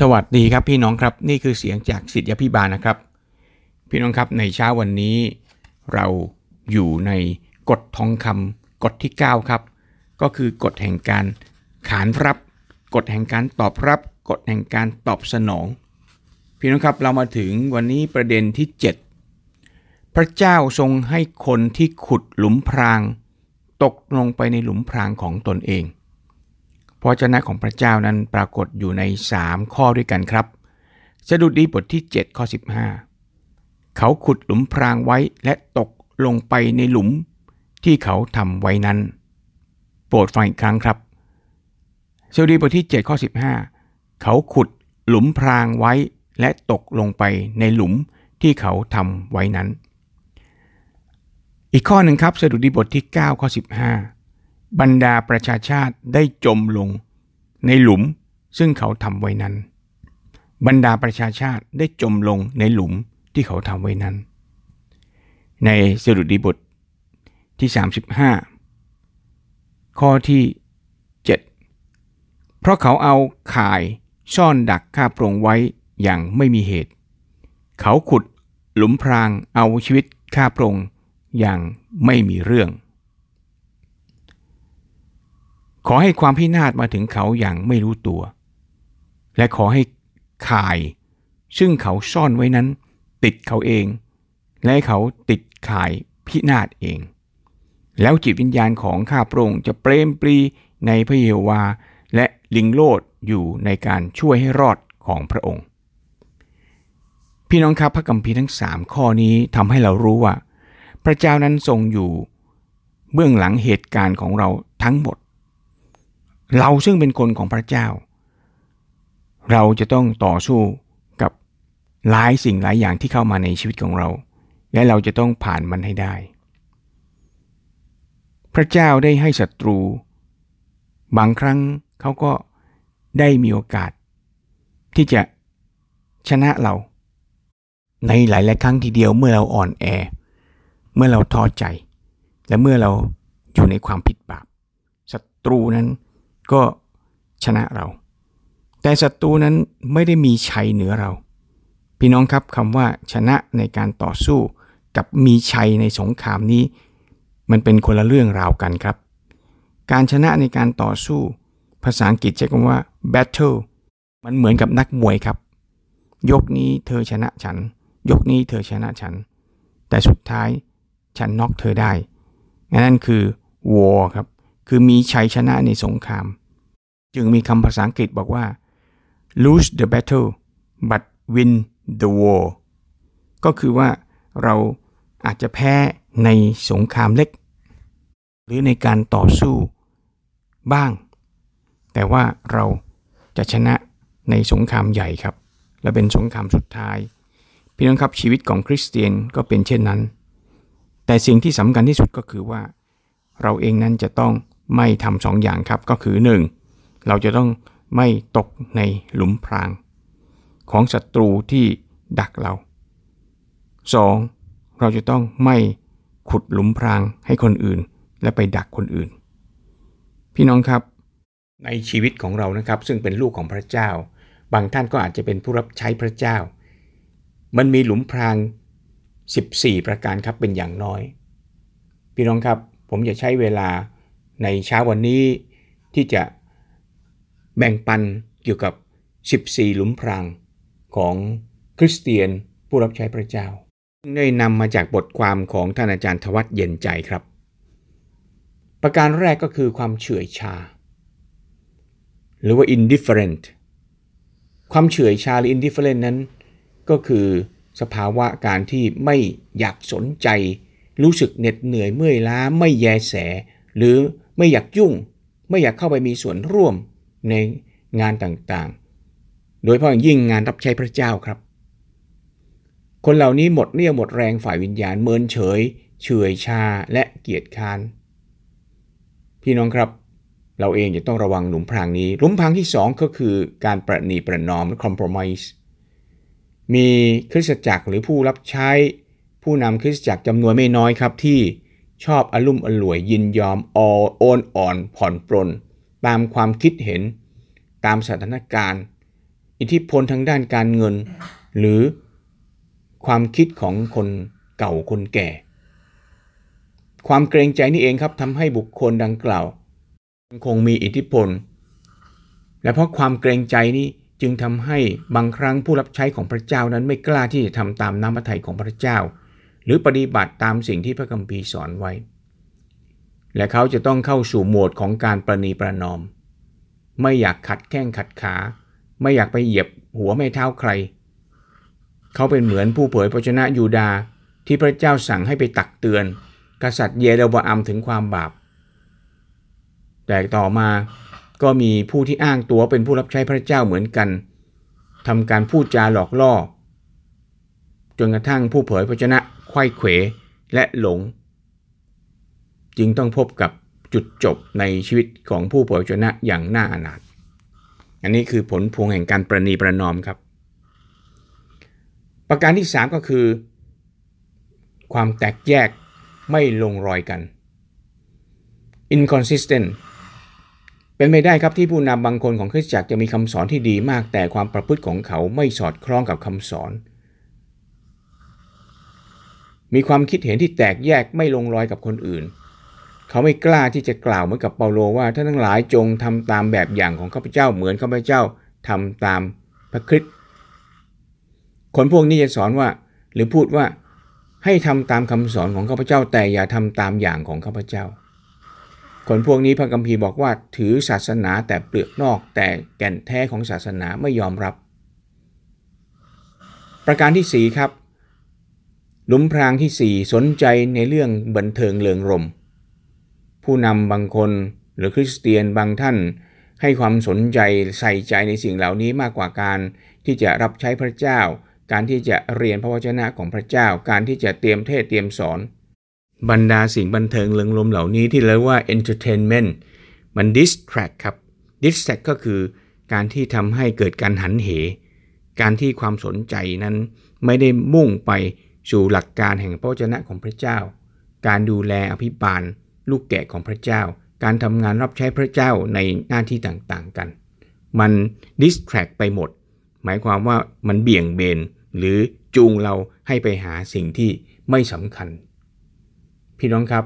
สวัสดีครับพี่น้องครับนี่คือเสียงจากสิทธิพิบาลนะครับ พี่น้องครับในเช้าวันนี้ เราอยู่ในกฎทองคำกฎที่ 9 ครับ ก็คือกฎแห่งการขานรับ กฎแห่งการตอบรับ กฎแห่งการตอบสนอง พี่น้องครับเรามาถึงวันนี้ประเด็นที่ 7 พระเจ้าทรงให้คนที่ขุดหลุมพราง ตกลงไปในหลุมพรางของตนเอง พระเจ้าของพระเจ้านั้นปรากฏอยู่ใน 3 ข้อด้วยกันครับ สดุดีบทที่ 7 ข้อ 15 เขาขุดหลุมพรางไว้และตกลงไปในหลุมที่เขาทำไว้นั้น โปรดฟังอีกครั้งครับ สดุดีบทที่ 7 ข้อ 15 เขาขุดหลุมพรางไว้และตกลงไปในหลุมที่เขาทำไว้นั้น อีกข้อหนึ่งครับสดุดีบทที่ 9 ข้อ 15 บรรดาประชาชาติได้จมลงในหลุมซึ่งเขาทำไว้นั้น บรรดาประชาชาติได้จมลงในหลุมที่เขาทำไว้นั้น ในสรุดีบทที่ 35 ข้อที่ 7 เพราะเขาเอาข่ายซ่อนดักข้าพระองค์ไว้อย่างไม่มีเหตุ เขาขุดหลุมพรางเอาชีวิตข้าพระองค์อย่างไม่มีเรื่อง ขอให้ความพินาศมาถึงเขาอย่างไม่รู้ตัว และขอให้ข่าย ซึ่งเขาซ่อนไว้นั้น ติดเขาเอง และเขาติดข่ายพินาศเอง แล้วจิตวิญญาณของข้าพระองค์จะเปรมปรีในพระเยโวาและลิงโลดอยู่ในการช่วยให้รอดของพระองค์ พี่น้องครับพระกัมภีทั้งสามข้อนี้ทำให้เรารู้ว่า พระเจ้านั้นทรงอยู่ เบื้องหลังเหตุการณ์ของเราทั้งหมด เราซึ่งเป็นคนของพระเจ้า เราจะต้องต่อสู้กับหลายสิ่งหลายอย่างที่เข้ามาในชีวิตของเรา และเราจะต้องผ่านมันให้ได้ พระเจ้าได้ให้ศัตรู บางครั้งเขาก็ได้มีโอกาส ที่จะชนะเรา ในหลายๆครั้งทีเดียวเมื่อเราอ่อนแอ เมื่อเราท้อใจ และเมื่อเราอยู่ในความผิดบาปศัตรูนั้น ก็ชนะเรา แต่ศัตรูนั้นไม่ได้มีชัยเหนือเรา พี่น้องครับคำว่าชนะในการต่อสู้กับมีชัยในสงครามนี้ มันเป็นคนละเรื่องราวกันครับ การชนะในการต่อสู้ ภาษาอังกฤษใช้คำว่า battle มันเหมือนกับนักมวยครับ ยกนี้เธอชนะฉัน ยกนี้เธอชนะฉัน แต่สุดท้ายฉันน็อกเธอได้นั่นคือ war ครับ คือมีชัยชนะในสงคราม จึงมีคำภาษาอังกฤษบอกว่า lose the battle but win the war ก็คือว่าเราอาจจะแพ้ในสงครามเล็ก หรือในการต่อสู้บ้าง แต่ว่าเราจะชนะในสงครามใหญ่ครับ และเป็นสงครามสุดท้าย พี่น้องครับชีวิตของคริสเตียนก็เป็นเช่นนั้น แต่สิ่งที่สำคัญที่สุดก็คือว่า เราเองนั้นจะต้อง ไม่ทำสองอย่างครับก็คือ 1. เราจะต้องไม่ตกในหลุมพราง ของศัตรูที่ดักเรา 2. เราจะต้องไม่ขุดหลุมพรางให้คนอื่น และไปดักคนอื่น พี่น้องครับ ในชีวิตของเรานะครับ ซึ่งเป็นลูกของพระเจ้า บางท่านก็อาจจะเป็นผู้รับใช้พระเจ้า มันมีหลุมพราง 14 ประการครับเป็นอย่างน้อย พี่น้องครับผมจะใช้เวลา ในเช้าวันนี้ที่จะแบ่งปันเกี่ยวกับ 14 หลุมพรางของคริสเตียนผู้รับใช้พระเจ้า ได้นำมาจากบทความของท่านอาจารย์ทวัตเย็นใจครับ ประการแรกก็คือความเฉื่อยชา หรือว่า indifferent ความเฉื่อยชาหรือ indifferent นั้น ก็คือสภาวะการที่ไม่อยากสนใจ รู้สึกเหน็ดเหนื่อยเมื่อยล้าไม่แยแส หรือ ไม่อยากยุ่ง ไม่อยากเข้าไปมีส่วนร่วมในงานต่างๆ โดยเฉพาะยิ่งงานรับใช้พระเจ้าครับ คนเหล่านี้หมดเรี่ยวหมดแรงฝ่ายวิญญาณเมินเฉย เฉยชาและเกียจคาน พี่น้องครับ เราเองจะต้องระวังหลุมพรางนี้ หลุมพรางที่สองก็คือการประนีประนอม compromise มีคริสตจักรหรือผู้รับใช้ผู้นำคริสตจักรจำนวนไม่น้อยครับที่ ชอบอลุ่มอล่วยยินยอมอโอนอ่อนผ่อนปลนตามความคิดเห็น ตามสถานการณ์ อิทธิพลทางด้านการเงิน หรือความคิดของคนเก่าคนแก่ ความเกรงใจนี่เองครับทำให้บุคคลดังกล่าว คงมีอิทธิพล และเพราะความเกรงใจนี้จึงทำให้บางครั้งผู้รับใช้ของพระเจ้านั้นไม่กล้าที่จะทำตามน้ำพระทัยของพระเจ้า หรือปฏิบัติตามสิ่งที่พระคัมภีร์สอนไว้ และเขาจะต้องเข้าสู่โหมดของการประนีประนอม ไม่อยากขัดแข้งขัดขา ไม่อยากไปเหยียบหัวไม่เท้าใคร เขาเป็นเหมือนผู้เผยพระชนะยูดาที่พระเจ้าสั่งให้ไปตักเตือน กษัตริย์เยเรบอัมถึงความบาป แต่ต่อมาก็มีผู้ที่อ้างตัวเป็นผู้รับใช้พระเจ้าเหมือนกันทำการพูดจาหลอกล่อ จนกระทั่งผู้เผยพระชนะ ไข้เขวและหลง จึงต้องพบกับจุดจบในชีวิตของผู้เผยชนะอย่างน่าอนาถอันนี้คือผลพวงแห่งการประนีประนอมครับ ประการที่ 3 ก็คือ ความแตกแยกไม่ลงรอยกัน inconsistent เป็นไปได้ครับที่ผู้นำบางคนของคริสตจักรจะมีคำสอนที่ดีมากแต่ความประพฤติของเขาไม่สอดคล้องกับคำสอน มีความคิดเห็นที่แตกแยกไม่ลงรอยกับคนอื่น เขาไม่กล้าที่จะกล่าวเหมือนกับเปาโลว่าท่านทั้งหลายจงทำตามแบบอย่างของข้าพเจ้าเหมือนข้าพเจ้าทำตามพระคริสต์คนพวกนี้จะสอนว่า หรือพูดว่าให้ทำตามคำสอนของข้าพเจ้าแต่อย่าทำตามอย่างของข้าพเจ้า คนพวกนี้พระกัมภีร์บอกว่าถือศาสนาแต่เปลือกนอกแต่แก่นแท้ของศาสนาไม่ยอมรับ ประการที่ 4 ครับ ลุมพรางที่ 4 สนใจในเรื่องบันเทิงเลิงรม ผู้นำบางคนหรือคริสเตียนบางท่าน ให้ความสนใจใส่ใจในสิ่งเหล่านี้มากกว่าการที่จะรับใช้พระเจ้า การที่จะเรียนพระวจนะของพระเจ้า การที่จะเตรียมเทศเตรียมสอน บรรดาสิ่งบันเทิงเริงลมเหล่านี้ที่เรียกว่า entertainment มัน distract ครับ distract ก็คือการที่ทำให้เกิดการหันเห การที่ความสนใจนั้นไม่ได้มุ่งไป สู่หลักการแห่งพระเจ้าของพระเจ้า การดูแลอภิบาล ลูกแกะของพระเจ้า การทำงานรับใช้พระเจ้าในหน้าที่ต่างๆกัน มัน distract ไปหมด หมายความว่ามันเบี่ยงเบน หรือจูงเราให้ไปหาสิ่งที่ไม่สำคัญ พี่น้องครับ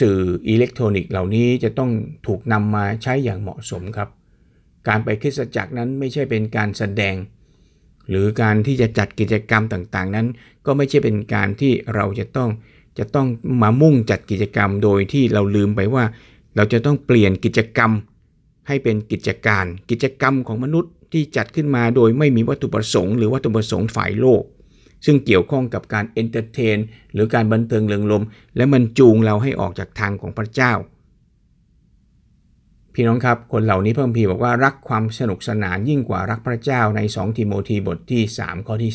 สื่ออิเล็กทรอนิกส์เหล่านี้จะต้องถูกนำมาใช้อย่างเหมาะสมครับ การไปคริสตจักรนั้นไม่ใช่เป็นการแสดง หรือการที่จะจัดกิจกรรมต่างๆ นั้น ก็ไม่ใช่เป็นการที่เราจะต้องจะต้องมามุ่งจัดกิจกรรมโดยที่เราลืมไปว่า เราจะต้องเปลี่ยนกิจกรรมให้เป็นกิจการ กิจกรรมของมนุษย์ที่จัดขึ้นมาโดยไม่มีวัตถุประสงค์หรือวัตถุประสงค์ฝ่ายโลก ซึ่งเกี่ยวข้องกับการ entertain หรือการบันเทิงเริงรมย์และมันจูงเราให้ออกจากทางของพระเจ้า พี่น้องครับ คนเหล่านี้พระคัมภีร์บอกว่ารักความสนุกสนานยิ่งกว่ารักพระเจ้าใน 2 ทิโมธีบทที่ 3 ข้อที่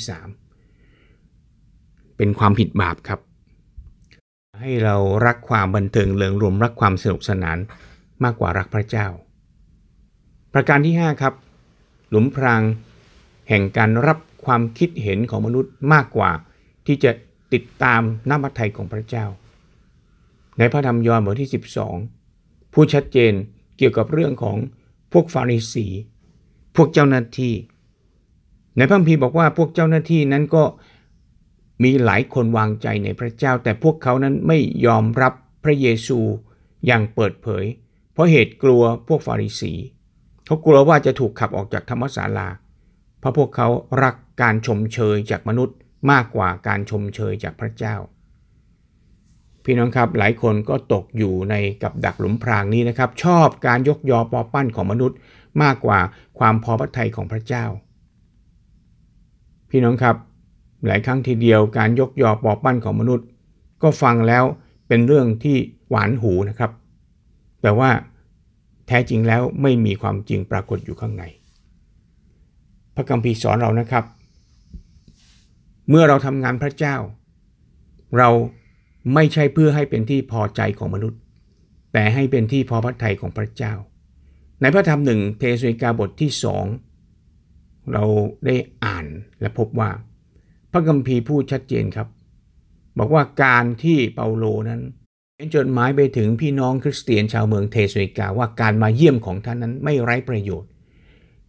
3 เป็นความผิดบาปครับ ให้เรารักความบันเทิงเริงรมรักความสนุกสนานมากกว่ารักพระเจ้า ประการที่ 5 ครับ หลุมพรางแห่งการรับความคิดเห็นของมนุษย์มากกว่า ที่จะติดตามน้ำพระทัยของพระเจ้า ในพระธรรมยอห์นบทที่ 12 ผู้ชัดเจน เกี่ยวกับเรื่องของพวกฟาริสี พวกเจ้าหน้าที่ ในพระคัมภีร์บอกว่าพวกเจ้าหน้าที่นั้นก็มีหลายคนวางใจในพระเจ้า แต่พวกเขานั้นไม่ยอมรับพระเยซูอย่างเปิดเผย เพราะเหตุกลัวพวกฟาริสีเขากลัวว่าจะถูกขับออกจากธรรมศาลา เพราะพวกเขารักการชมเชยจากมนุษย์มากกว่าการชมเชยจากพระเจ้า พี่น้องครับหลายคนก็ตกอยู่ในกับดักหลุมพรางนี้นะครับ ชอบการยกยอปอปั้นของมนุษย์ มากกว่าความพอพระทัยของพระเจ้า พี่น้องครับ หลายครั้งทีเดียวการยกยอปอปั้นของมนุษย์ ก็ฟังแล้วเป็นเรื่องที่หวานหูนะครับ แต่ว่าแท้จริงแล้วไม่มีความจริงปรากฏอยู่ข้างใน พระคัมภีร์สอนเรานะครับ เมื่อเราทำงานพระเจ้า เรา ไม่ใช่เพื่อให้เป็นที่พอใจของมนุษย์ แต่ให้เป็นที่พอพระทัยของพระเจ้า ในพระธรรมหนึ่งเทสวิกาบทที่สองเราได้อ่านและพบว่า พระคัมภีร์พูดชัดเจนครับ บอกว่าการที่เปาโลนั้นเขียนจดหมายไปถึงพี่น้องคริสเตียนชาวเมืองเทสวิกาว่าการมาเยี่ยมของท่านนั้นไม่ไร้ประโยชน์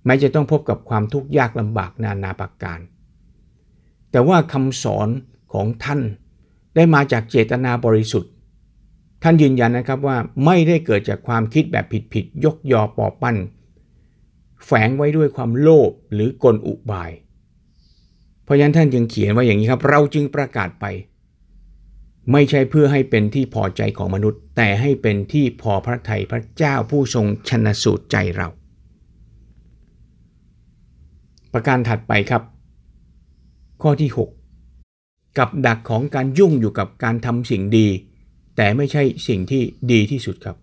แม้จะต้องพบกับความทุกข์ยากลำบากนานาประการ แต่ว่าคำสอนของท่าน ได้มาจากเจตนาบริสุทธิ์ ท่านยืนยันนะครับว่าไม่ได้เกิดจากความคิดแบบผิดๆยกยอปอปั้น แฝงไว้ด้วยความโลภหรือกลอุบาย เพราะฉะนั้นท่านจึงเขียนไว้อย่างนี้ครับ เราจึงประกาศไป ไม่ใช่เพื่อให้เป็นที่พอใจของมนุษย์ แต่ให้เป็นที่พอพระทัยพระเจ้าผู้ทรงชนสูตรใจเรา ประการถัดไปครับ ข้อที่ 6 กับดักของการยุ่งอยู่กับการทำสิ่งดี แต่ไม่ใช่สิ่งที่ดีที่สุดครับ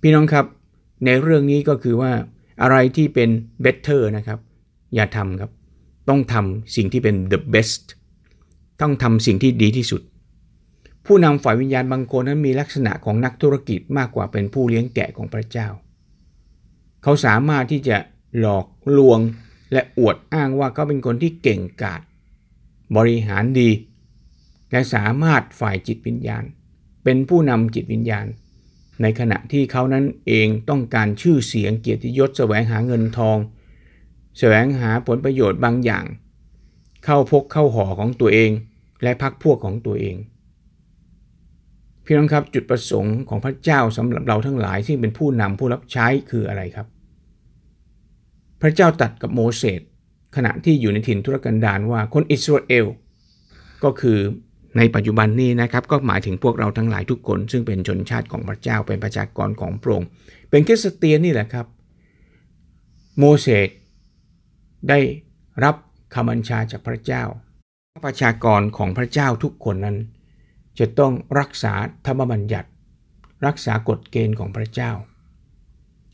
พี่น้องครับ ในเรื่องนี้ก็คือว่าอะไรที่เป็น better นะครับ อย่าทำครับ ต้องทำสิ่งที่เป็น the best ต้องทำสิ่งที่ดีที่สุด ผู้นำฝ่ายวิญญาณบางคนนั้นมีลักษณะของนักธุรกิจมากกว่าเป็นผู้เลี้ยงแกะของพระเจ้า เขาสามารถที่จะหลอกลวงและอวดอ้างว่าเขาเป็นคนที่เก่งกาจ บริหารดี และสามารถฝ่ายจิตวิญญาณ เป็นผู้นำจิตวิญญาณ ในขณะที่เขานั้นเองต้องการชื่อเสียงเกียรติยศแสวงหาเงินทอง แสวงหาผลประโยชน์บางอย่าง เข้าพกเข้าห่อของตัวเองและพักพวกของตัวเองพี่น้องครับจุดประสงค์ของพระเจ้าสำหรับเราทั้งหลายที่เป็นผู้นำผู้รับใช้คืออะไรครับ พระเจ้าตัดกับโมเสส ขณะที่อยู่ในถิ่นทุรกันดารว่าคนอิสราเอลก็คือในปัจจุบันนี้นะครับก็หมายถึงพวกเราทั้งหลายทุกคน ซึ่งเป็นชนชาติของพระเจ้าเป็นประชากรของพระองค์เป็นคริสเตียนนี่แหละครับ โมเสสได้รับคำบัญชาจากพระเจ้า ประชากรของพระเจ้าทุกคนนั้น จะต้องรักษาธรรมบัญญัติ รักษากฎเกณฑ์ของพระเจ้า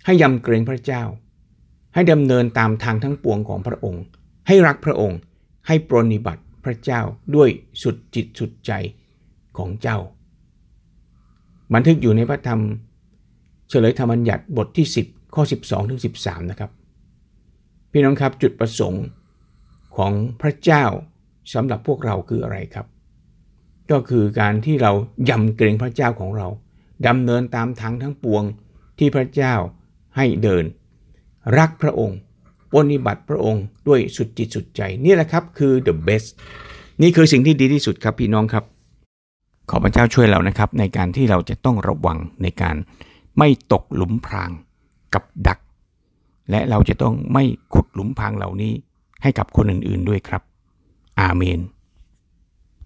ให้ยำเกรงพระเจ้า ให้ดำเนินตามทางทั้งปวงของพระองค์ ให้รักพระองค์ ให้ปรนิบัติพระเจ้าด้วยสุดจิตสุดใจของเจ้า บันทึกอยู่ในพระธรรม เฉลยธรรมัญญัติบทที่ 10 ข้อ 12ถึง13 นะครับ พี่น้องครับจุดประสงค์ของพระเจ้าสำหรับพวกเราคืออะไรครับ ก็คือการที่เรายำเกรงพระเจ้าของเราดำเนินตามทางทั้งปวงที่พระเจ้าให้เดิน รักพระองค์ปฏิบัติพระองค์ด้วยสุดจิตสุดใจนี่แหละครับคือ the best นี่คือสิ่งที่ดีที่สุดครับพี่น้องครับ ขอพระเจ้าช่วยเรานะครับ ในการที่เราจะต้องระวังในการไม่ตกหลุมพรางกับดัก และเราจะต้องไม่ขุดหลุมพรางเหล่านี้ให้กับคนอื่นๆด้วยครับ อาเมน